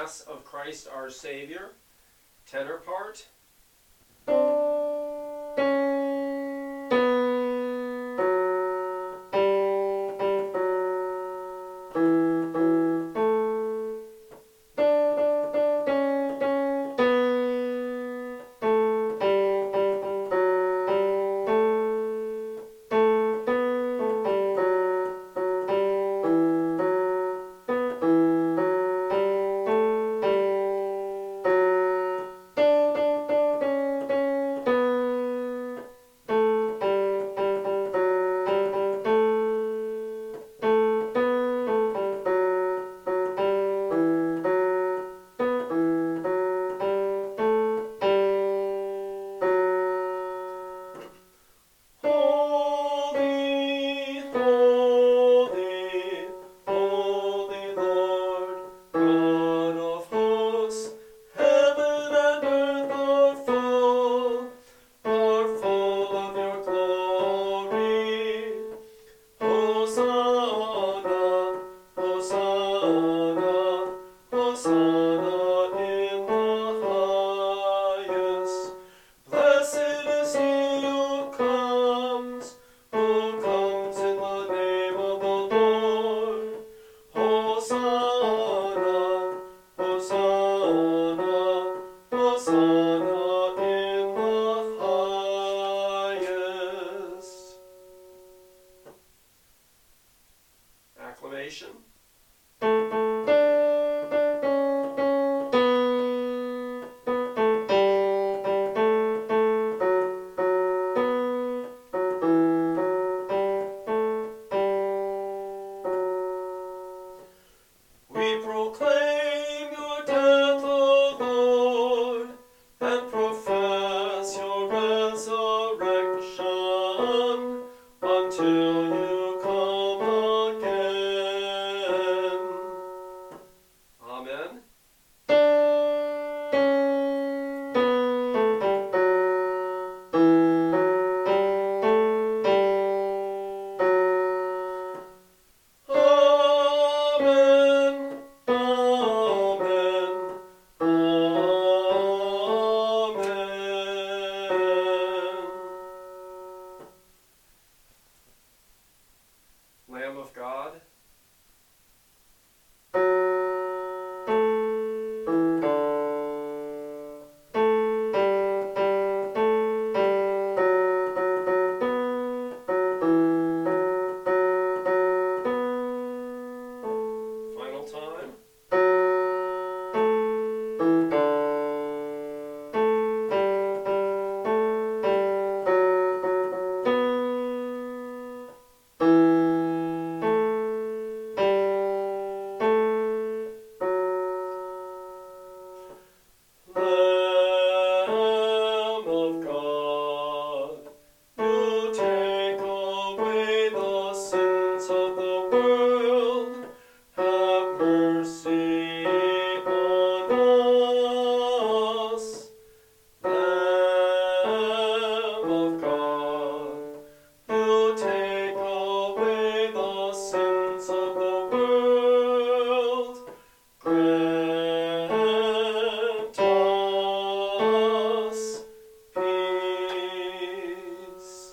Mass of Christ our Savior, tenor part. Acclamation.